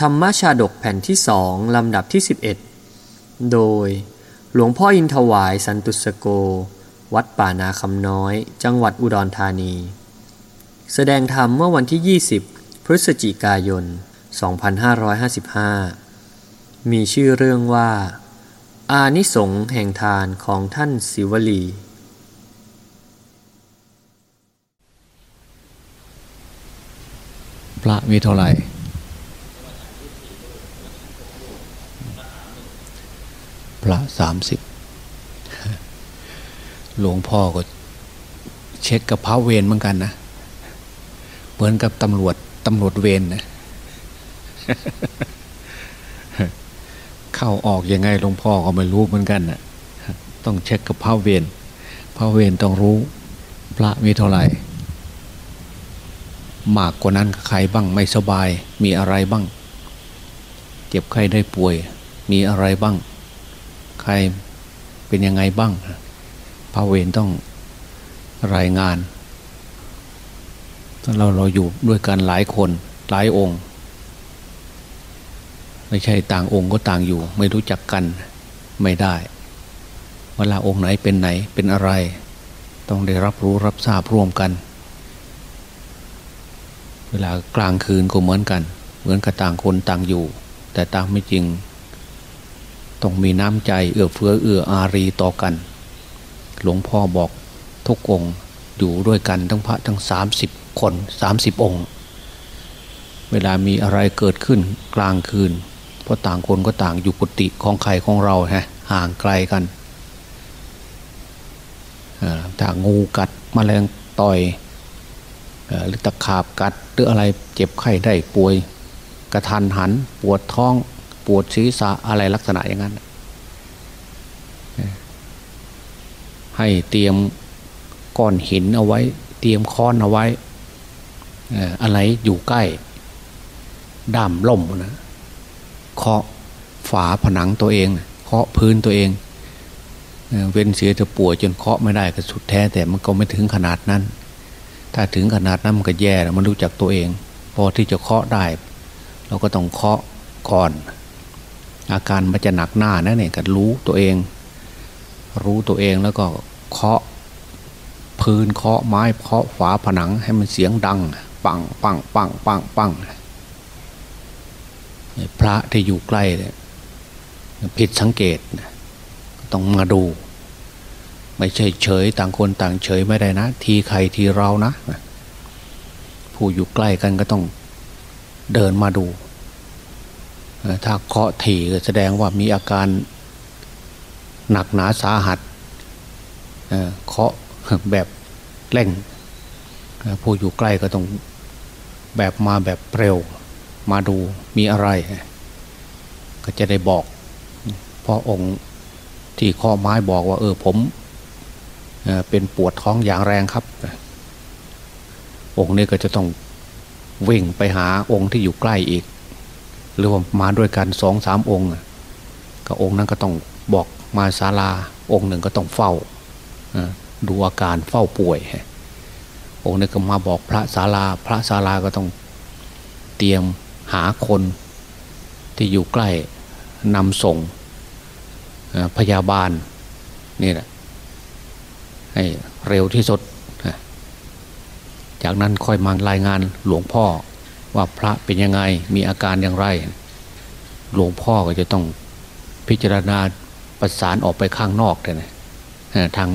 ธรรมชาดกแผ่นที่สองลำดับที่ 11 โดย หลวงพ่ออินทวายสันตุสโก วัดป่านาคำน้อย จังหวัดอุดรธานี แสดงธรรมเมื่อวันที่ 20 พฤศจิกายน 2555 มีชื่อเรื่องว่า อานิสงส์แห่งทานของท่านศิวลี พระมีเท่าไหร่ ระสามสิบหลวงพ่อก็ เช็คกับพระเวรเหมือนกันนะเหมือนกับตำรวจตำรวจเวรนะเข้าออกยังไงหลวงพ่อก็ไม่รู้เหมือนกันนะต้องเช็คกับพระเวรพระเวรต้องรู้ พระมีเท่าไหร่ มากกว่านั้นใครบ้างไม่สบาย มีอะไรบ้าง เจ็บไข้ได้ป่วย มีอะไรบ้าง รเป็นยังไงบ้างพระเวรต้องรายงานเราเราอยู่ด้วยกันหลายคนหลายองค์ ไม่ใช่ต่างองค์ก็ต่างอยู่ ไม่รู้จักกันไม่ได้ เวลาองค์ไหนเป็นไหนเป็นอะไร ต้องได้รับรู้รับทราบร่วมกัน เวลากลางคืนก็เหมือนกัน เหมือนกับต่างคนต่างอยู่ แต่ต่างไม่จริง ต้องมีน้ำใจเอื้อเฟื้อเอื้ออารีต่อกัน หลวงพ่อบอกทุกองค์อยู่ด้วยกันทั้งพระทั้งสามสิบคนสามสิบองค์ เวลามีอะไรเกิดขึ้นกลางคืน เพราะต่างคนก็ต่างอยู่กุฏิของใครของเราฮะห่างไกลกันถ้างูกัดมแมลงต่อยหรือตะขาบกัดหรืออะไรเจ็บไข้ได้ป่วย กระทันหันปวดท้อง ปวดศีรษะอะไรลักษณะอย่างนั้น ให้เตรียมก้อนหินเอาไว้ เตรียมค้อนเอาไว้ อะไรอยู่ใกล้ด้ามล่มนะเคาะฝาผนังตัวเองเคาะพื้นตัวเองเว้นเสียจะป่วยจนเคาะไม่ได้ก็สุดแท้ แต่มันก็ไม่ถึงขนาดนั้น ถ้าถึงขนาดนั้นมันก็แย่แล้วมันรู้จักตัวเอง พอที่จะเคาะได้ เราก็ต้องเคาะก่อน อาการมันจะหนักหน้านะเนี่ยก็รู้ตัวเอง รู้ตัวเองแล้วก็เคาะพื้นเคาะไม้เคาะฝาผนังให้มันเสียงดัง ปังปังปังปังปังพระที่อยู่ใกล้เนี่ยผิดสังเกตต้องมาดู ไม่ใช่เฉยต่างคนต่างเฉยไม่ได้นะ ทีใครทีเรานะ ผู้อยู่ใกล้กันก็ต้องเดินมาดู ถ้าเคาะถี่ก็แสดงว่ามีอาการหนักหนาสาหัสเคาะแบบเร่งผู้อยู่ใกล้ก็ต้องแบบมาแบบเร็ว มาดูมีอะไร ก็จะได้บอกพระองค์ที่ข้อไม้บอกว่า เออผมเป็นปวดท้องอย่างแรงครับ องค์นี้ก็จะต้องวิ่งไปหาองค์ที่อยู่ใกล้อีก หรือว่ามาด้วยกันสองสามองค์ก็องค์นั้นก็ต้องบอกมาศาลาองค์หนึ่งก็ต้องเฝ้าดูอาการเฝ้าป่วย องค์นี้ก็มาบอกพระศาลา พระศาลาก็ต้องเตรียมหาคนที่อยู่ใกล้นำส่งพยาบาลนี่แหละให้เร็วที่สุด จากนั้นค่อยมารายงานหลวงพ่อ ว่าพระเป็นยังไงมีอาการอย่างไร หลวงพ่อก็จะต้องพิจารณาประสานออกไปข้างนอกเลยนะทาง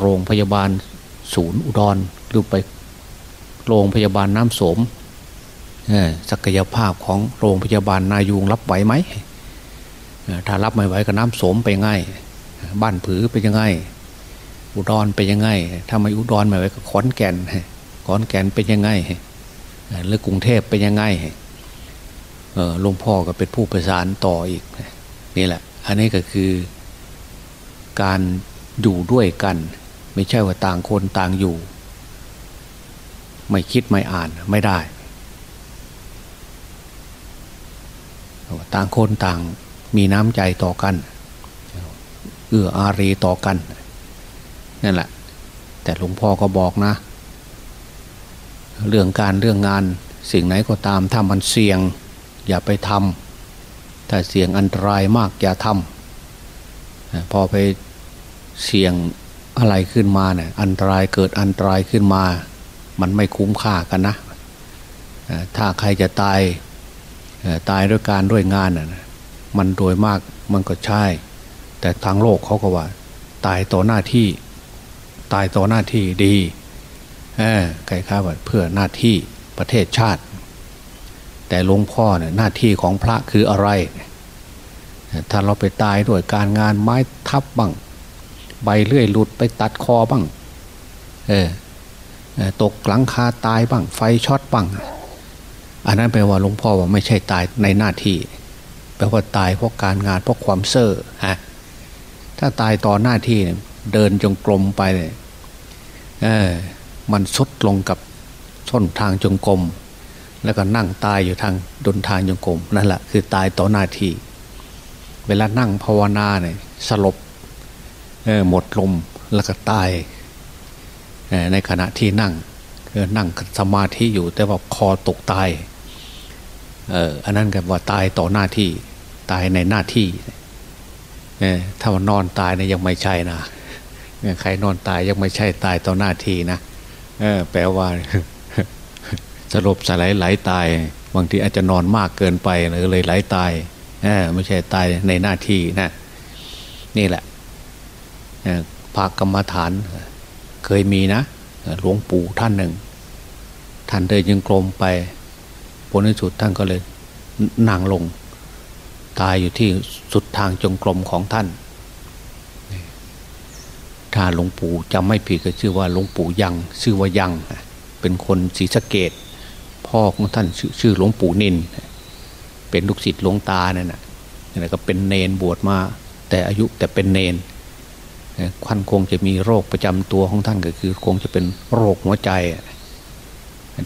โรงพยาบาลศูนย์อุดรหรือไปโรงพยาบาลน้ำสมศักยภาพของโรงพยาบาลนายูงรับไหวไหมถ้ารับไม่ไหวก็น้ำสมไปง่ายบ้านผือไปยังไง อุดรเป็นยังไงทำไม่อุดรไม่ไหวก็ขอนแก่นขอนแก่นเป็นยังไง หรือกรุงเทพเป็นยังไงหลวงพ่อก็เป็นผู้ประสานต่ออีกนี่แหละ อันนี้ก็คือการอยู่ด้วยกัน ไม่ใช่ว่าต่างคนต่างอยู่ ไม่คิดไม่อ่านไม่ได้ ต่างคนต่างมีน้ำใจต่อกัน เอื้ออารีต่อกัน นั่นแหละ แต่หลวงพ่อก็บอกนะ เรื่องการเรื่องงานสิ่งไหนก็ตามถ้ามันเสี่ยง อย่าไปทำถ้าเสี่ยงอันตรายมากอย่าทำพอไปเสี่ยงอะไรขึ้นมาเนี่ยอันตรายเกิดอันตรายขึ้นมา มันไม่คุ้มค่ากันนะถ้าใครจะตายตายด้วยการด้วยงานน่ะมันโดยมากมันก็ใช่ แต่ทางโลกเขาก็ว่า ตายต่อหน้าที่ ตายต่อหน้าที่ดี ใครข้าว่าเพื่อหน้าที่ประเทศชาติ แต่หลวงพ่อเนี่ยหน้าที่ของพระคืออะไร ถ้าเราไปตายด้วยการงานไม้ทับบ้าง ใบเลื่อยหลุดไปตัดคอบ้าง เออตกหลังคาตายบ้าง ไฟช็อตบ้าง อันนั้นแปลว่าหลวงพ่อว่าไม่ใช่ตายในหน้าที่ แปลว่าตายเพราะการงานเพราะความเซ่อฮะถ้าตายต่อหน้าที่เดินจงกรมไปเลยเออ มันสุดลงกับส้นทางจงกรมแล้วก็นั่งตายอยู่ทางดนทางจงกรมนั่นแหละคือตายต่อหน้าที่ เวลานั่งภาวนาเนี่ยสลบหมดลมแล้วก็ตายในขณะที่นั่งนั่งสมาธิอยู่แต่ว่าคอตกตายเอออันนั้นก็ว่าตายต่อหน้าที่ตายในหน้าที่ถ้าว่านอนตายเนี่ยยังไม่ใช่นะใครนอนตายยังไม่ใช่ตายต่อหน้าที่นะ แปลว่าสลบสลายไหลตาย บางทีอาจจะนอนมากเกินไปเลยไหลตายอไม่ใช่ตายในหน้าที่นะ นี่แหละพระกรรมฐาน เคยมีนะหลวงปู่ท่านหนึ่ง ท่านเดินยังกลมไปผลในสุดท่านก็เลยนั่งลง ตายอยู่ที่สุดทางจงกรมของท่าน ถ้าหลวงปู่จำไม่ผิดก็ชื่อว่าหลวงปู่ยังชื่อว่ายัง เป็นคนศรีสะเกดพ่อของท่านชื่อหลวงปู่นิน เป็นลูกศิษย์หลวงตาเนี่ยนะนี่ก็เป็นเนนบวชมา แต่อายุแต่เป็นเนนท่านคงจะมีโรคประจำตัวของท่านก็คือ คงจะเป็นโรคหัวใจ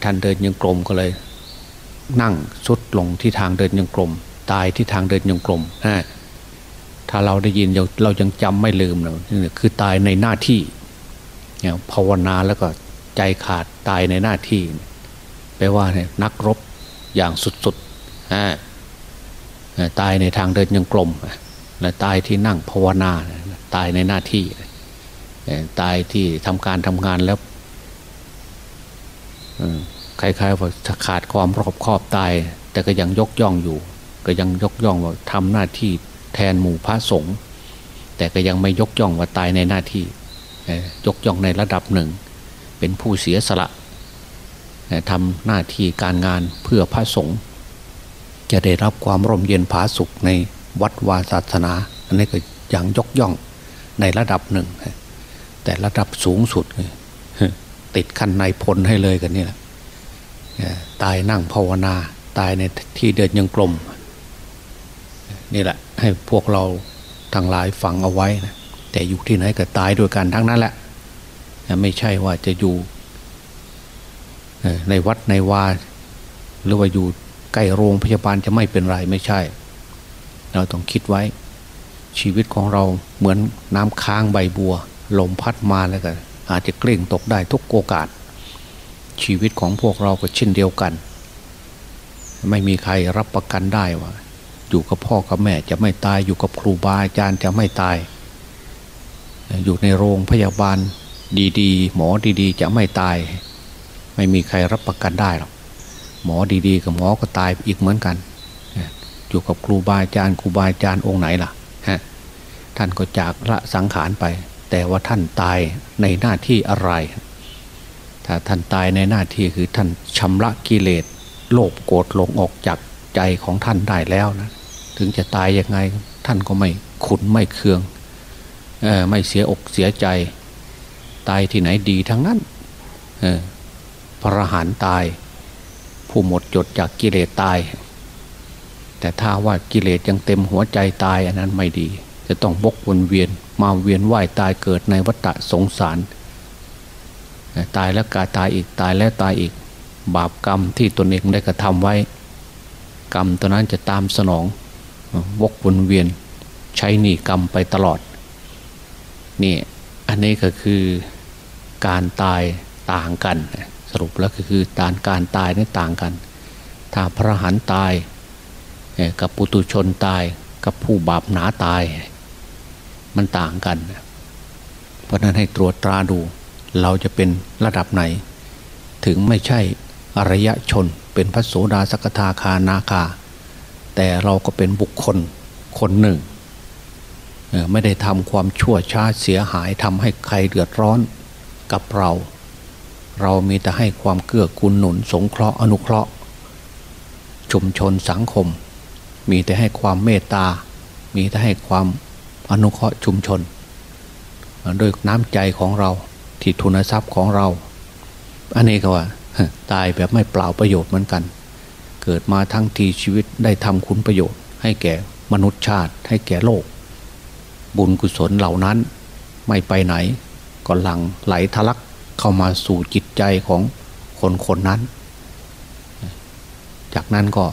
ท่านเดินยังกลมก็เลย นั่งสุดลงที่ทางเดินยังกลม ตายที่ทางเดินยังกลม ถ้าเราได้ยินเรายังจำไม่ลืมเลยคือตายในหน้าที่ภาวนาแล้วก็ใจขาดตายในหน้าที่แปลว่าเนี่ยนักรบอย่างสุดๆตายในทางเดินยังกลมและตายที่นั่งภาวนาตายในหน้าที่ ตายที่ทำการทำงานแล้วคล้ายๆว่าขาดความรอบคอบตาย แต่ก็ยังยกย่องอยู่ ก็ยังยกย่องว่าทำหน้าที่ แทนหมู่พระสงฆ์แต่ก็ยังไม่ยกย่องว่าตายในหน้าที่ยกย่องในระดับหนึ่ง เป็นผู้เสียสละทำหน้าที่การงานเพื่อพระสงฆ์จะได้รับความร่มเย็นผาสุขในวัดวาศาสนา อันนี้ก็ยังยกย่องในระดับหนึ่ง แต่ระดับสูงสุด ติดขั้นในพลให้เลยกันนี่แหละตายนั่งภาวนา ตายในที่เดินยังกลม นี่แหละ ให้พวกเราทั้งหลายฝังเอาไว้นะแต่อยู่ที่ไหนก็ตายด้วยกันทั้งนั้นแหละ ไม่ใช่ว่าจะอยู่ในวัดในวาหรือว่าอยู่ใกล้โรงพยาบาลจะไม่เป็นไรไม่ใช่ เราต้องคิดไว้ ชีวิตของเราเหมือนน้ำค้างใบบัว ลมพัดมาแล้วก็อาจจะเกลี้งตกได้ทุกโอกาส ชีวิตของพวกเราก็เช่นเดียวกัน ไม่มีใครรับประกันได้ว่า อยู่กับพ่อกับแม่จะไม่ตายอยู่กับครูบาอาจารย์จะไม่ตาย อยู่ในโรงพยาบาลดีๆ หมอดีๆ จะไม่ตาย ไม่มีใครรับประกันได้หรอกหมอดีๆ กับหมอก็ตายอีกเหมือนกัน อยู่กับครูบาอาจารย์ครูบาอาจารย์องค์ไหนล่ะท่านก็จากละสังขารไป แต่ว่าท่านตายในหน้าที่อะไร ถ้าท่านตายในหน้าที่คือท่านชำระกิเลสโลภโกรธลงออกจากใจของท่านได้แล้วนะ ถึงจะตายยังไง ท่านก็ไม่ขุนไม่เคืองออไม่เสียอกเสียใจ ตายที่ไหนดีทั้งนั้นพระหานตาย ผู้หมดจดจากกิเลสตาย แต่ถ้าว่ากิเลสยังเต็มหัวใจตายอันนั้นไม่ดี จะต้องบกวนเวียนมาเวียนว่ายตายเกิดในวัฏสงสาร ตายแล้วกายตายอีกตายแล้วตายอีก บาปกรรมที่ตนเองได้กระทำไว้ กรรมตัวนั้นจะตามสนอง วกวนเวียนใช้หนีกรรมไปตลอดนี่อันนี้ก็คือการตายต่างกัน สรุปแล้วก็คือการการตายนี่ต่างกัน ถ้าพระหันตายกับปุตุชนตายกับผู้บาปหนาตาย มันต่างกัน เพราะนั้นให้ตรวจตราดู เราจะเป็นระดับไหน ถึงไม่ใช่อริยชนเป็นพระโสดาสกทาคานาคา แต่เราก็เป็นบุคคลคนหนึ่ง ไม่ได้ทำความชั่วช้าเสียหายทำให้ใครเดือดร้อนกับเรา เรามีแต่ให้ความเกื้อกูลหนุน สงเคราะห์อนุเคราะห์ ชุมชนสังคม มีแต่ให้ความเมตตา มีแต่ให้ความอนุเคราะห์ชุมชนด้วยน้ำใจของเราที่ทุนทรัพย์ของเรา อันนี้ก็ว่า ตายแบบไม่เปล่าประโยชน์เหมือนกัน เกิดมาทั้งทีชีวิตได้ทำคุณประโยชน์ ให้แก่มนุษยชาติ ให้แก่โลก บุญกุศลเหล่านั้น ไม่ไปไหนก็หลังไหลทะลักเข้ามาสู่จิตใจของคนคนนั้น จากนั้นก็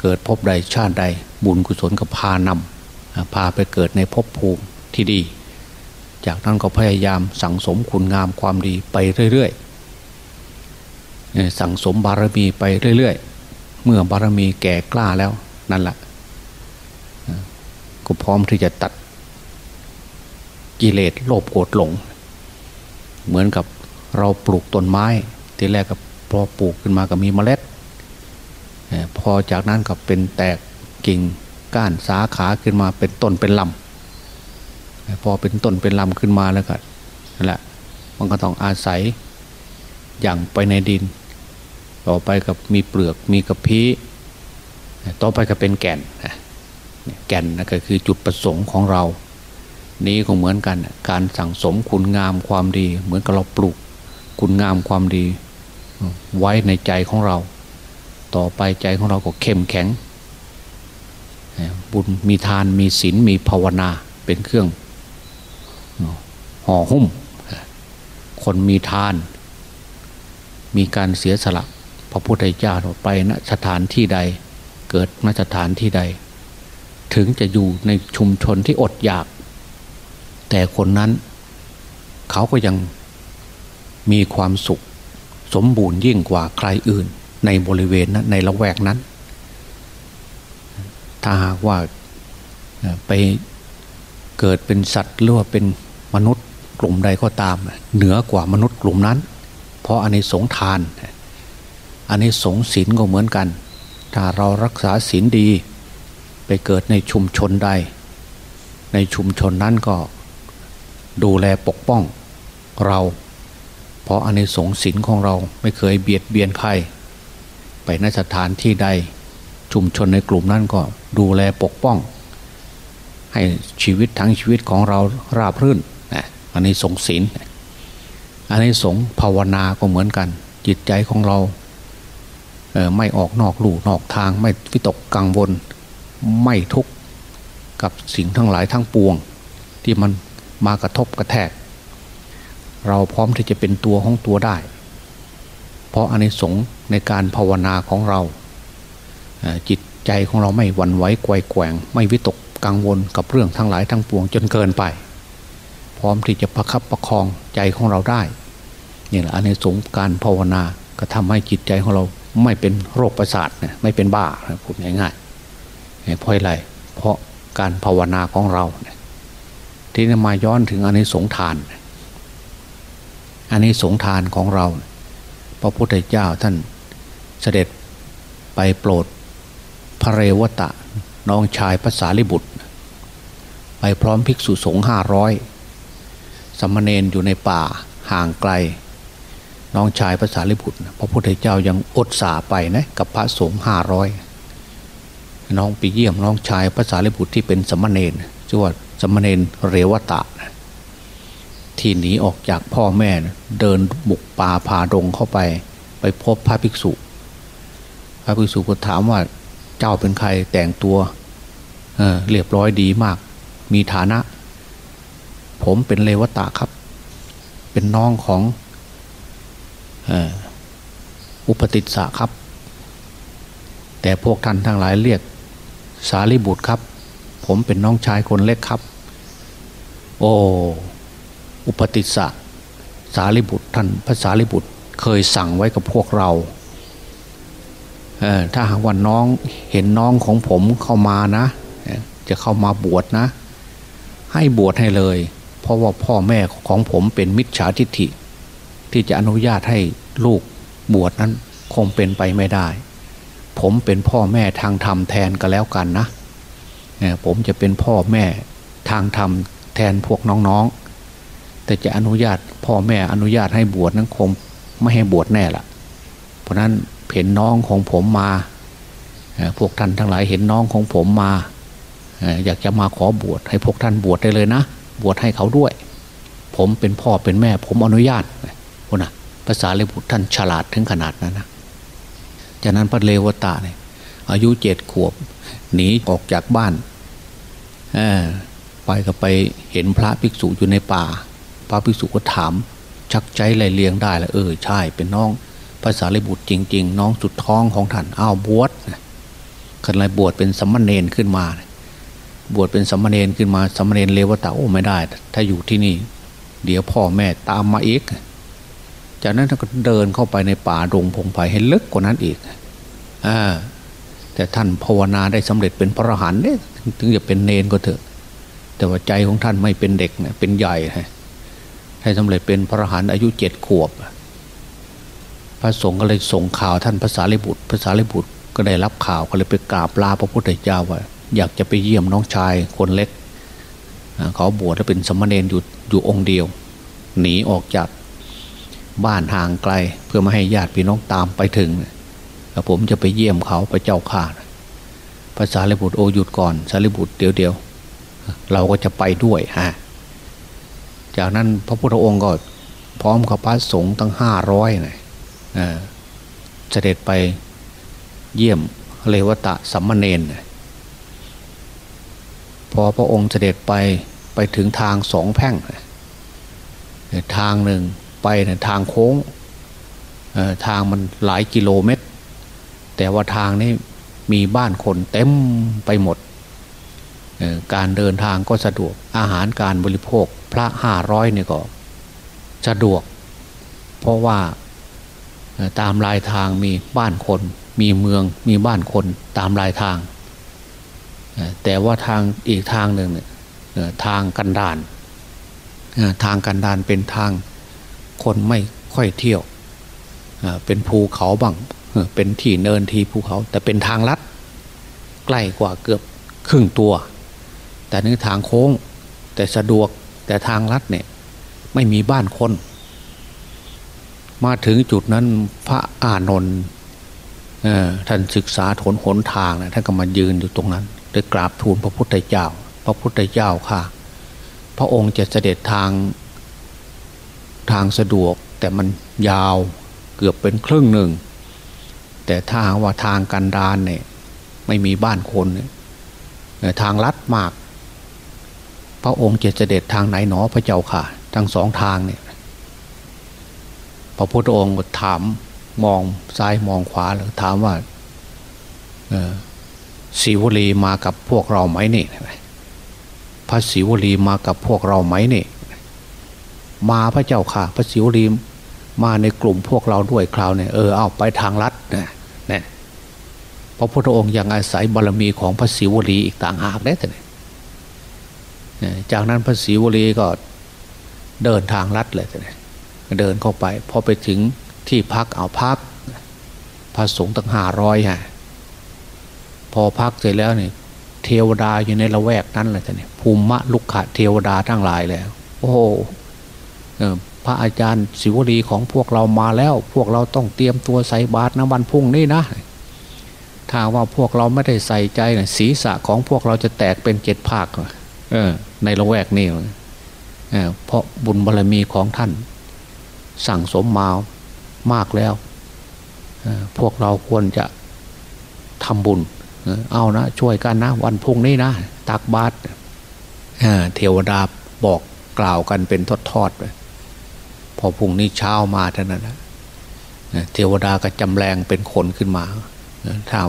เกิดพบใดชาติใด บุญกุศลก็พานำพาไปเกิดในภพภูมิที่ดี จากนั้นก็พยายามสั่งสมคุณงามความดีไปเรื่อยๆ สั่งสมบารมีไปเรื่อยๆ เมื่อบารมีแก่กล้าแล้วนั่นแหละก็พร้อมที่จะตัดกิเลสโลภโกรธหลง เหมือนกับเราปลูกต้นไม้ ทีแรกกับพอปลูกขึ้นมาก็มีเมล็ด พอจากนั้นก็เป็นแตกกิ่งก้านสาขาขึ้นมาเป็นต้นเป็นลำพอเป็นต้นเป็นลำขึ้นมาแล้วก็นั่นแหละมันก็ต้องอาศัยอย่างไปในดิน ต่อไปกับมีเปลือกมีกระพี้ต่อไปก็เป็นแก่นแก่นนั่นก็คือจุดประสงค์ของเรา นี้ก็เหมือนกันการสั่งสมคุณงามความดี เหมือนกับเราปลูกคุณงามความดี ไว้ในใจของเรา ต่อไปใจของเราก็เข้มแข็ง บุญมีทานมีศีลมีภาวนาเป็นเครื่องห่อหุ้ม คนมีทาน มีการเสียสละ พระพุทธเจ้าไปณสถานที่ใด เกิดณสถานที่ใด ถึงจะอยู่ในชุมชนที่อดอยาก แต่คนนั้น เขาก็ยังมีความสุข สมบูรณ์ยิ่งกว่าใครอื่น ในบริเวณนั้นในละแวกนั้น ถ้าหากว่าไปเกิดเป็นสัตว์หรือว่าเป็นมนุษย์กลุ่มใดก็ตาม เหนือกว่ามนุษย์กลุ่มนั้น เพราะอันนี้สงทาน อันนี้สงศีลก็เหมือนกัน ถ้าเรารักษาศีลดี ไปเกิดในชุมชนใด ในชุมชนนั้นก็ดูแลปกป้องเรา เพราะอันในสงสินของเราไม่เคยเบียดเบียนใคร ไปนสถานที่ใด ชุมชนในกลุ่มนั้นก็ดูแลปกป้อง ให้ชีวิตทั้งชีวิตของเราราบรื่นนะอันนี้สงสินอันนี้สงภาวนาก็เหมือนกัน จิตใจของเรา ไม่ออกนอกลู่นอกทางไม่วิตกกังวล ไม่ทุกข์กับสิ่งทั้งหลายทั้งปวง ที่มันมากระทบกระแทก เราพร้อมที่จะเป็นตัวของตัวได้ เพราะอันสงในการภาวนาของเรา จิตใจของเราไม่หวั่นไหวไกวแกว่ง ไม่วิตกกังวลกับเรื่องทั้งหลายทั้งปวงจนเกินไป พร้อมที่จะประคับประคองใจของเราได้นี่แหละอันสงการภาวนาก็ทำให้จิตใจของเรา ไม่เป็นโรคประสาทนะไม่เป็นบ้าพูดง่ายๆเพราะอะไรเพราะการภาวนาของเรานี่ยที่มาย้อนถึงอันนี้สงทานอันนี้สงทานของเรา พระพุทธเจ้าท่านเสด็จไปโปรดพระเรวตะน้องชายภาษาลิบุตร ไปพร้อมภิกษุสงฆ์ห้าร้อยสมณเณรอยู่ในป่าห่างไกล น้องชายภาษาลิบุตรพระพุทธเจ้ายังอดสาไปนะกับพระสงฆ์ห้าร้อยน้องไปเยี่ยมน้องชายภาษาลิบุตรที่เป็นสมณเณรชื่อว่าสมณเณรเรวตะ ที่หนีออกจากพ่อแม่เดินบุกป่าผาดงเข้าไป ไปพบพระภิกษุ พระภิกษุก็ถามว่าเจ้าเป็นใครแต่งตัวเเรียบร้อยดีมาก มีฐานะ ผมเป็นเรวตะครับ เป็นน้องของ อุปติสสะครับ แต่พวกท่านทั้งหลายเรียก สารีบุตรครับ ผมเป็นน้องชายคนเล็กครับ โอ้อุปติสสะสารีบุตรท่านพระสารีบุตรเคยสั่งไว้กับพวกเราถ้าหากว่าน้องเห็นน้องของผมเข้ามานะ จะเข้ามาบวชนะ ให้บวชให้เลย เพราะว่าพ่อแม่ของผมเป็นมิจฉาทิฏฐิ ที่จะอนุญาตให้ลูกบวชนั้นคงเป็นไปไม่ได้ ผมเป็นพ่อแม่ทางธรรมแทนก็แล้วกันนะผมจะเป็นพ่อแม่ทางธรรมแทนพวกน้องๆ แต่จะอนุญาตพ่อแม่อนุญาตให้บวชนั้นคงไม่ให้บวชแน่ละเพราะนั้นเห็นน้องของผมมา พวกท่านทั้งหลายเห็นน้องของผมมา อยากจะมาขอบวชให้พวกท่านบวชได้เลยนะ บวชให้เขาด้วย ผมเป็นพ่อเป็นแม่ ผมอนุญาต คนนะภาษาเลบุตรท่านฉลาดถึงขนาดนั้นนะจากนั้นพระเลวตาเนี่ยอายุเจ็ดขวบหนีออกจากบ้านไปก็ไปเห็นพระภิกษุอยู่ในป่า พระภิกษุก็ถาม ชักใจไรเลียงได้แล้วเออใช่เป็นน้องภาษาลิบุตรจริง ๆ น้องสุดท้องของท่านอ้าวบวชขันไรบวชเป็นสัมมาเนนขึ้นมา บวชเป็นสัมมาเนนขึ้นมาสัมมาเนนเลวตาโอ้ไม่ได้ ถ้าอยู่ที่นี่ เดี๋ยวพ่อแม่ตามมาอีก จากนั้นท่านก็เดินเข้าไปในป่าดงพงไผ่ให้ลึกกว่านั้นอีกอแต่ท่านภาวนาได้สำเร็จเป็นพระอรหันต์เนี่ยถึงจะเป็นเนนก็เถอะ แต่ว่าใจของท่านไม่เป็นเด็กนี่ยเป็นใหญ่ให้สำเร็จเป็นพระอรหันต์อายุเจ็ดขวบ พระสงฆ์ก็เลยส่งข่าวท่านภาษาลิบุตรภาษาลิบุตรก็ได้รับข่าวก็เลยไปกราบลาพระพุทธเจ้าว่า อยากจะไปเยี่ยมน้องชายคนเล็กเขาบวชแล้วเป็นสมณเณรอยู่อยู่องค์เดียว หนีออกจาก บ้านห่างไกล เพื่อไม่ให้ญาติพี่น้องตามไปถึงผมจะไปเยี่ยมเขาไปเจ้าข่าภาษาลิบุตรโอหยุดก่อนสารีบุตรเดียวเดียวเราก็จะไปด้วยฮะจากนั้นพระพุทธองค์ก็พร้อมกับพระสงฆ์ตั้งห้าร้อยนะเสด็จไปเยี่ยมเลวตะสัมมเนนพอพระองค์เสด็จไปไปถึงทางสองแพ่ง ทางหนึ่ง ไปเนี่ยทางโค้งทางมันหลายกิโลเมตร แต่ว่าทางนี้มีบ้านคนเต็มไปหมด การเดินทางก็สะดวกอาหารการบริโภคพระห้าร้อยเนี่ยก็สะดวก เพราะว่าตามลายทางมีบ้านคน มีเมืองมีบ้านคนตามลายทาง แต่ว่าทางอีกทางหนึ่งเนี่ยทางกันดานทางกันดานเป็นทาง คนไม่ค่อยเที่ยว เป็นภูเขาบ้างเป็นที่เนินทีภูเขา แต่เป็นทางลัด ใกล้กว่าเกือบครึ่งตัว แต่นี่ทางโค้งแต่สะดวกแต่ทางลัดเนี่ยไม่มีบ้านคน มาถึงจุดนั้นพระอานนท์ท่านศึกษาถนหนทางนะท่านก็มายืนอยู่ตรงนั้นได้กราบทูลพระพุทธเจ้า พระพุทธเจ้าค่ะ พระองค์จะเสด็จทาง ทางสะดวก แต่มันยาวเกือบเป็นครึ่งหนึ่ง แต่ถ้าว่าทางกันดานเนี่ยไม่มีบ้านคนเนี่ยทางลัดมาก พระองค์จะเสด็จทางไหนหนอพระเจ้าค่ะ ทั้งสองทางเนี่ยพระพุทธองค์ถามมองซ้ายมองขวาแล้วถามว่าศิวลีมากับพวกเราไหมนี่พระศิวลีมากับพวกเราไหมนี่ มาพระเจ้าค่ะ พระศิวลีมาในกลุ่มพวกเราด้วยคราวเนี่ยเออเอาไปทางลัดนะเนี่ยพระพุทธองค์ยังอาศัยบารมีของพระศิวลีอีกต่างหากได้แต่จากนั้นพระศิวลีก็เดินทางลัดเลยแต่เดินเข้าไปพอไปถึงที่พักเอาพักพระสงฆ์ตั้งห้าร้อยฮะพอพักเสร็จแล้วเนี่ยเทวดาอยู่ในละแวกนั้นเลยท่านภูมิมะลุกขะเทวดาทั้งหลายแล้ว โอ้ พระอาจารย์ศิวลีของพวกเรามาแล้ว พวกเราต้องเตรียมตัวใส่บาตรนะวันพุ่งนี่นะถ้าว่าพวกเราไม่ได้ใส่ใจนะศีรษะของพวกเราจะแตกเป็นเจ็ดภาคในละแวกนี้เพราะบุญบารรมีของท่าน สั่งสมมามากแล้วพวกเราควรจะทำบุญเอานะช่วยกันนะวันพุ่งนี้นะตักบาตรเทวดาบอกกล่าวกันเป็นทอดๆ พอพุ่งนี้เช้ามาเท่านั้นนะเทวดาก็จำแรงเป็นคนขึ้นมาถ้า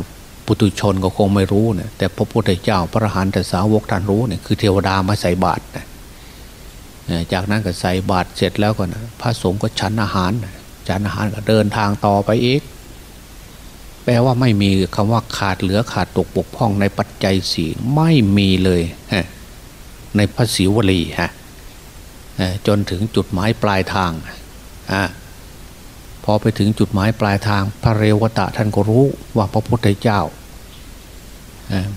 ปุตุชนก็คงไม่รู้นี่ยแต่พระพุทธเจ้าพระรหันตสาวกท่านรู้เนี่ยคือเทวดามาใส่บาตรนะจากนั้นก็ใส่บาตรเสร็จแล้วก็นะพระสงฆ์ก็ฉันอาหารฉันอาหารก็เดินทางต่อไปอีก แปลว่าไม่มีคำว่าขาดเหลือขาดตกบกพร่องในปัจจัยสี่ไม่มีเลยในพระศิวลีฮะ จนถึงจุดหมายปลายทางอพอไปถึงจุดหมายปลายทาง พระเรวตะท่านก็รู้ว่าพระพุทธเจ้า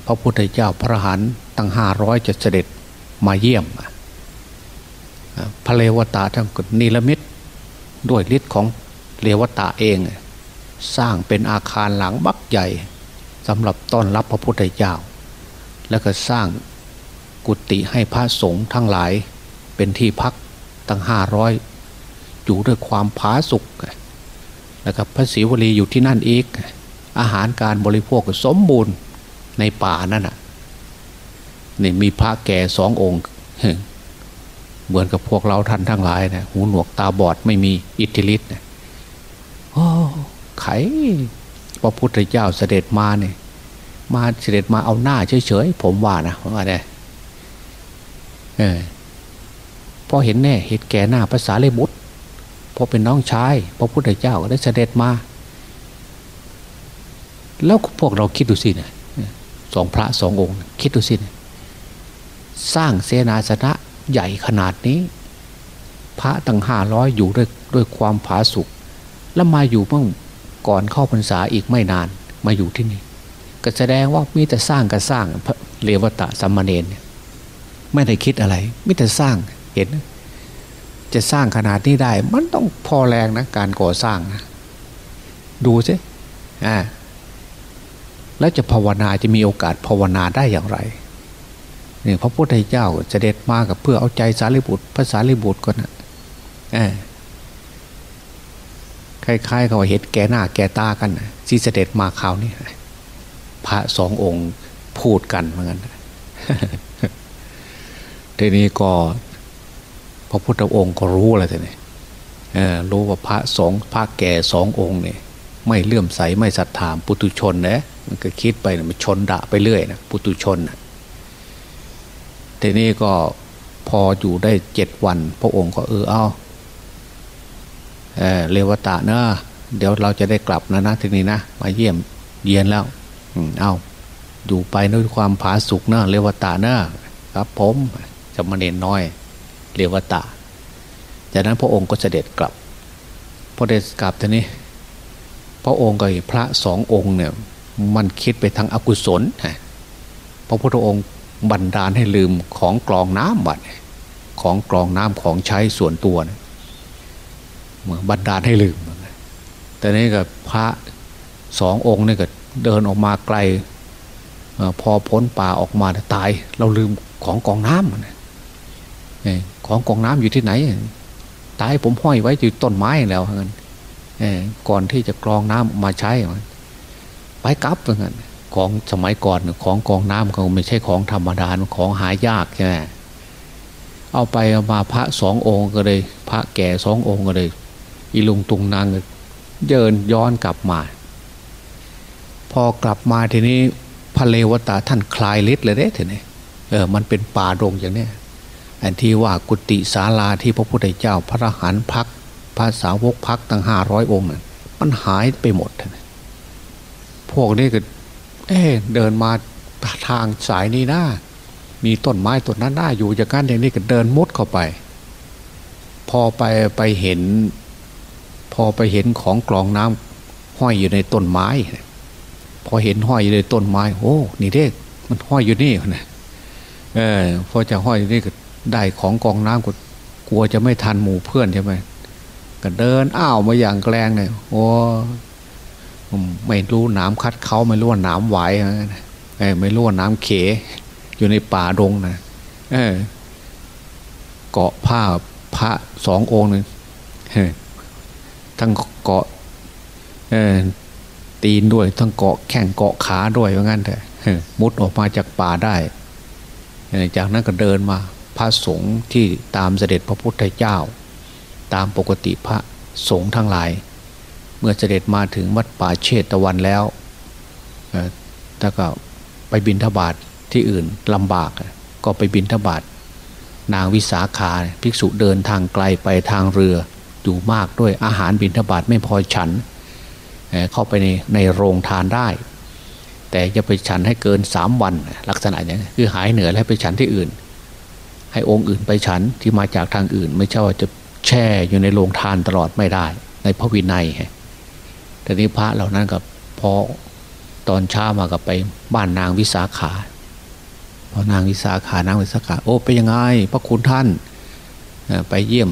พระพุทธเจ้าพระหันตั้งห้าร้อยจะเสด็จมาเยี่ยม พระเรวตะท่านก็นิรมิตด้วยฤทธิ์ของเรวตะเอง สร้างเป็นอาคารหลังบักใหญ่สำหรับต้อนรับพระพุทธเจ้า แล้วก็สร้างกุฏิให้พระสงฆ์ทั้งหลาย เป็นที่พักตั้งห้าร้อยอยู่ด้วยความผาสุกแล้วก็พระศิวลีอยู่ที่นั่นอีก อาหารการบริโภคสมบูรณ์ในป่านั่นน่ะนี่มีพระแก่สององค์ เหมือนกับพวกเราท่านทั้งหลายนะหูหนวกตาบอดไม่มีอิทธิฤทธิ์นะโอ้ไขพระพุทธเจ้าเสด็จมาเนี่ยมาเสด็จมาเอาหน้าเฉยๆผมว่านะว่าเนี่ยเออ พอเห็นแน่เห็นแก่หน้าภาษาเลบุตรพอเป็นน้องชายพระพุทธเจ้าก็ได้เสด็จมา แล้วพวกเราคิดดูสิเนี่ยสองพระสององค์ คิดดูสิเนี่ยสร้างเสนาสนะใหญ่ขนาดนี้ พระตั้งห้าร้อยอยู่ด้วยด้วยความผาสุกแล้วมาอยู่เมื่อก่อนเข้าพรรษาอีกไม่นานมาอยู่ที่นี่ ก็แสดงว่ามีแต่สร้างก็สร้างพระเลวตะสัมมาเนนไม่ได้คิดอะไรมิแต่สร้าง เห็น จะสร้างขนาดนี้ได้ มันต้องพอแรงนะการก่อสร้างนะดูสิอ่าแล้วจะภาวนาจะมีโอกาสภาวนาได้อย่างไรเนี่ยพระพุทธเจ้าจะเด็ดมากับเพื่อเอาใจสารีบุตรภาษารีบุตรก็นะเออคล้ายๆเขาเห็นแก่หน้าแก่ตากันที่เสด็จมาคราวนี้พระสององค์พูดกันเหมือนกันทีนี้ก็ พระพุทธองค์ก็รู้อะไรทีนี้รู้ว่าพระสองพระแก่สององค์เนี่ยไม่เลื่อมใสไม่ศรัทธาปุตุชนนะมันก็คิดไปมันชนด่าไปเรื่อยนะปุตุชนนะทีนี้ก็พออยู่ได้เจ็ดวัน พระองค์ก็เออเอาเออเลวตะเนะเดี๋ยวเราจะได้กลับนะนะทีนี้นะมาเยี่ยมเยียนแล้วอืมเอาอยู่ไปด้วยความผาสุกนะเลวตะเนะครับ ผมจะมาเนนน้อย เลวตะจากนั้นพระองค์ก็เสด็จกลับพอเด็จกลับทีนี้ พระองค์กับพระสององค์เนี่ยมันคิดไปทางอากุศลพระพุทธองค์บันดาลให้ลืมของกรองน้ำบัดของกรองน้ำของใช้ส่วนตัวนะเหมือนบันดาลให้ลืม แต่นี่กับพระสององค์นี่ก็เดินออกมาไกล พอพ้นป่าออกมาตาย เราลืมของกองน้ำนะ ของกองน้ำอยู่ที่ไหน ตายผมห้อยไว้อยู่ต้นไม้แล้วเงี้ยก่อนที่จะกรองน้ำมาใช้ ไปกลับเงี้ยของสมัยก่อนของกองน้ำเขาไม่ใช่ของธรรมดาของหายากใช่ไหมเอาไปเอามาพระสององค์ก็เลย พระแก่สององค์ก็เลย อีลุงตุงนางเดินย้อนกลับมา พอกลับมาทีนี้พระเลวตาท่านคลายฤทธิ์เลยเด้ทีนี้เออมันเป็นป่าดงอย่างเนี้ย ที่ว่ากุฏิศาลาที่พระพุทธเจ้าพระรหันพักพระสาวกพักตั้งห้าร้อยองค์มันหายไปหมด พวกนี้ก็เอ๊เดินมาทางสายนี้นะมีต้นไม้ต้นนั้นน่าอยู่จากกันอย่างนี้ก็เดินมุดเข้าไป พอไปไปเห็น พอไปเห็นของกรองน้ำห้อยอยู่ในต้นไม้ พอเห็นห้อยอยู่ในต้นไม้ โอ้ นี่เด็กมันห้อยอยู่นี่นะเออพอจะห้อยอยู่นี่ก็ ได้ของกองน้ำก็กลัวจะไม่ทันหมู่เพื่อนใช่ไหมก็เดินอ้าวมาอย่างแกลงเนี่ยโอ้ไม่รู้น้ำคัดเขาไม่รู้ว่าน้ำไหวไม่รู้ว่าน้ำเขอยู่ในป่าดงนะเออเกาะผ้าพระสององค์นึงทั้งเกาะเออตีนด้วย ทั้งเกาะแข่งเกาะขาด้วยว่างั้นเถอะมุดออกมาจากป่าได้ จากนั้นก็เดินมา พระสงฆ์ที่ตามเสด็จพระพุทธเจ้า ตามปกติพระสงฆ์ทั้งหลาย เมื่อเสด็จมาถึงวัดป่าเชตวันแล้วถ้าก็ไปบินทบาทที่อื่นลำบากก็ไปบินทบาทนางวิสาขาภิกษุเดินทางไกลไปทางเรืออยู่มากด้วยอาหารบินทบาทไม่พอฉันเข้าไปในในโรงทานได้ แต่จะไปฉันให้เกินสามวันลักษณะนี้คือหายเหนื่อยแล้วไปฉันที่อื่น ให้องค์อื่นไปฉันที่มาจากทางอื่น ไม่ใช่ว่าจะแช่อยู่ในโรงทานตลอดไม่ได้ ในพระวินัยแต่นี้พระเหล่านั้นกับพอตอนเช้ามากับไปบ้านนางวิสาขาพอนางวิสาขานางวิสาขาโอ้ไปยังไง พระคุณท่านไปเยี่ยม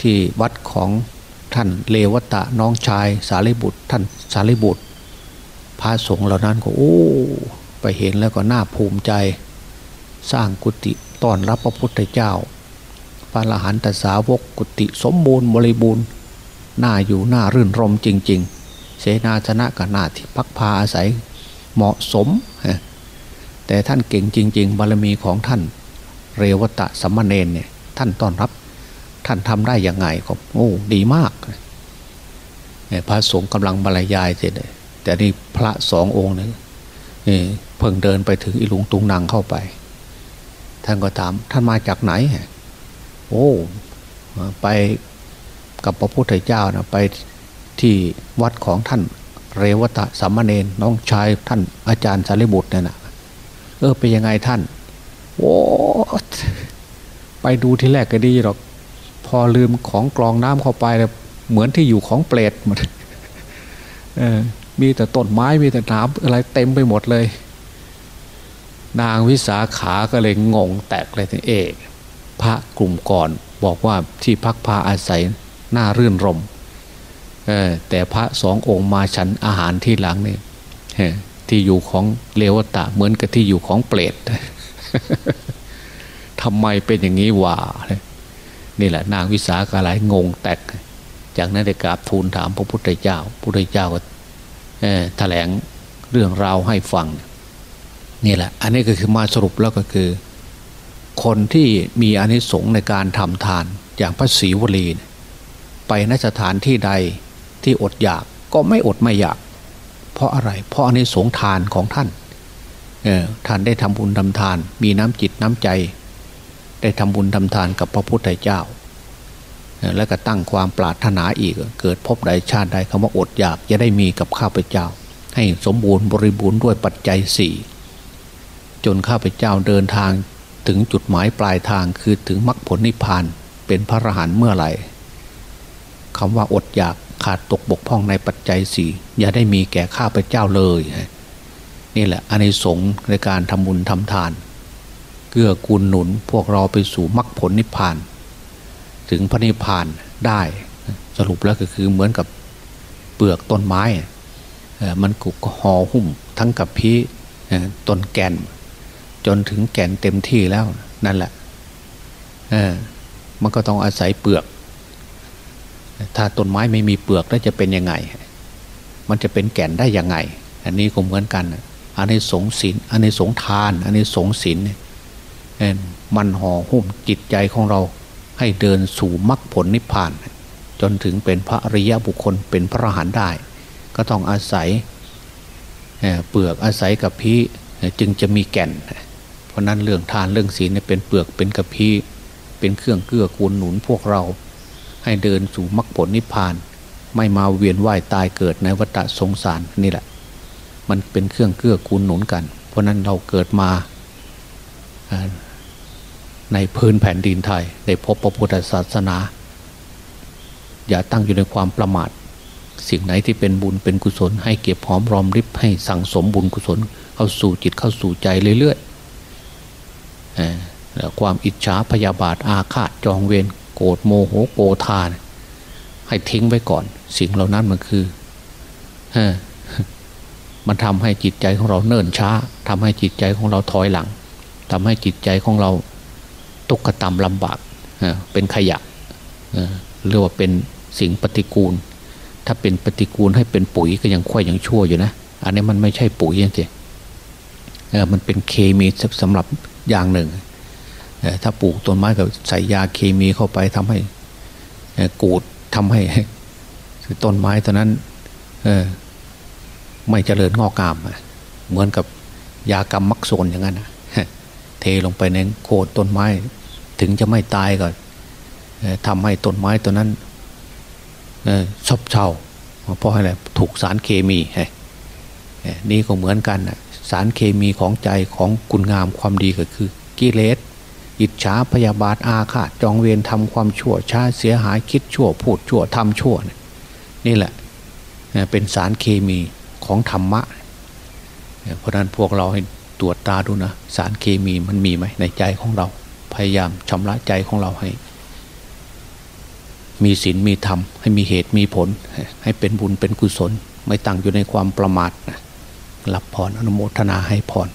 ที่วัดของท่านเลวตะน้องชายสารีบุตร ท่านสารีบุตร พระสงฆ์เหล่านั้นก็โอ้ไปเห็นแล้วก็น่าภูมิใจ สร้างกุฏิ ต้อนรับพระพุทธเจ้าพระละหันตสาวกกุฏิสมบูรณ์บริบูรณ์น่าอยู่น่ารื่นรมจริง ๆ เสนาชนะกับนาที่พักพาอาศัยเหมาะสม แต่ท่านเก่งจริง ๆ บารมีของท่านเรวตะสัมมาเนนเนี่ยท่านต้อนรับ ท่านทำได้ยังไงก็โอ้ดีมากพระสงฆ์กำลังบรรยายเสร็จแต่นี่พระสององค์นี่เพิ่งเดินไปถึงอิลุงตุงนางเข้าไป ท่านก็ถามท่านมาจากไหน โอ้ไปกับพระพุทธเจ้านะไปที่วัดของท่านเรวตะสัมมาเนนน้องชายท่านอาจารย์สารีบุตรเนี่ยนะเออเป็นยังไงท่านโอ้ไปดูที่แรกก็ดีหรอก พอลืมของกรองน้ำเข้าไปแล้วเหมือนที่อยู่ของเปรตหมดมีแต่ต้นไม้มีแต่น้ำอะไรเต็มไปหมดเลย นางวิสาขาก็เลยงงแตกเลยทีเอกพระกลุ่มก่อนบอกว่าที่พักพาอาศัยน่ารื่นรมแต่พระสององค์มาฉันอาหารที่หลังนี่ที่อยู่ของเลวตะเหมือนกับที่อยู่ของเปรตทำไมเป็นอย่างนี้วะนี่แหละ นางวิสาขาหลายงงแตก จากนั้นได้กราบทูลถามพระพุทธเจ้าพระพุทธเจ้าก็แถลงเรื่องราวให้ฟัง นี่แหละ อันนี้ก็คือมาสรุปแล้วก็คือ คนที่มีอานิสงส์ในการทำทานอย่างพระศรีวลีไปนสถานที่ใดที่อดอยากก็ไม่อดไม่อยาก เพราะอะไร เพราะอานิสงส์ทานของท่านท่านได้ทำบุญทำทาน มีน้ำจิตน้ำใจ ได้ทำบุญทำทานกับพระพุทธเจ้า แล้วก็ตั้งความปรารถนาอีก เกิดพบใดชาติใดคำว่าอดอยากจะได้มีกับข้าพเจ้า ให้สมบูรณ์บริบูรณ์ด้วยปัจจัยสี่ จนข้าพเจ้าเดินทางถึงจุดหมายปลายทางคือถึงมรรคผลนิพพานเป็นพระอรหันต์เมื่อไหร่คำว่าอดอยากขาดตกบกพร่องในปัจจัยสี่อย่าได้มีแก่ข้าพเจ้าเลย นี่แหละอันในสงในการทำบุญทำทานเกื้อกูลหนุนพวกเราไปสู่มรรคผลนิพพาน ถึงพระนิพพานได้สรุปแล้วก็คือเหมือนกับเปลือกต้นไม้ มันกุกห่อหุ้มทั้งกับพีต้นแก่น จนถึงแก่นเต็มที่แล้วนั่นแหละมันก็ต้องอาศัยเปลือก ถ้าต้นไม้ไม่มีเปลือกแล้วจะเป็นยังไง มันจะเป็นแก่นได้ยังไง อันนี้ก็เหมือนกันอันนี้สงสินอันนี้สงทาน อันนี้สงสินนี่มันห่อหุ้มจิตใจของเราให้เดินสู่มรรคผลนิพพาน จนถึงเป็นพระอริยบุคคลเป็นพระอรหันต์ได้ ก็ต้องอาศัยเปลือกอาศัยกับพีจึงจะมีแก่น ราะนั้นเรื่องทานเรื่องศีลเป็นเปลือกเป็นกระพีเป็นเครื่องเกื้อกูลหนุนพวกเรา ให้เดินสู่มรรคผลนิพพาน ไม่มาเวียนว่ายตายเกิดในวัฏสงสารนี่แหละ มันเป็นเครื่องเกื้อกูลหนุนกัน เพราะนั้นเราเกิดมาในพื้นแผ่นดินไทยได้พบพระพุทธศาสนา อย่าตั้งอยู่ในความประมาท สิ่งไหนที่เป็นบุญเป็นกุศล ให้เก็บหอมรอมริบให้สั่งสมบุญกุศล เข้าสู่จิตเข้าสู่ใจเรื่อย ความอิจฉาพยาบาทอาฆาตจองเวรโกรธโมโหโกธาน ให้ทิ้งไว้ก่อน สิ่งเหล่านั้นมันคือมันทำให้จิตใจของเราเนิ่นช้าทำให้จิตใจของเราถอยหลังทำให้จิตใจของเราตุกขตามลำบากเป็นขยะเรียกว่าเป็นสิ่งปฏิกูล ถ้าเป็นปฏิกูลให้เป็นปุ๋ยก็ยังค่อยยังชั่วอยู่นะ อันนี้มันไม่ใช่ปุ๋ยจริงๆมันเป็นเคมีสำหรับ อย่างหนึ่ง ถ้าปลูกต้นไม้ก็ใส่ยาเคมีเข้าไปทำให้กูดทำให้ต้นไม้ตอนนั้นไม่เจริญงอกงาม เหมือนกับยากรรมมักโซนอย่างนั้นเทลงไปในโคนต้นไม้ ถึงจะไม่ตายก็ทำให้ต้นไม้ตัวนั้นชอบเช่าเพราะอะไรถูกสารเคมีนี่ก็เหมือนกันนะ สารเคมีของใจของคุณงามความดีก็คือกิเลสอิจฉาพยาบาทอาฆาตจองเวรทำความชั่วช้าเสียหายคิดชั่วพูดชั่วทำชั่ว นี่แหละเป็นสารเคมีของธรรมะ เพราะนั้นพวกเราให้ตรวจตาดูนะ สารเคมีมันมีไหมในใจของเรา พยายามชำระใจของเราให้ มีศีลมีธรรม ให้มีเหตุมีผล ให้เป็นบุญเป็นกุศล ไม่ตั้งอยู่ในความประมาทนะ รับพรอนุโมทนาให้พร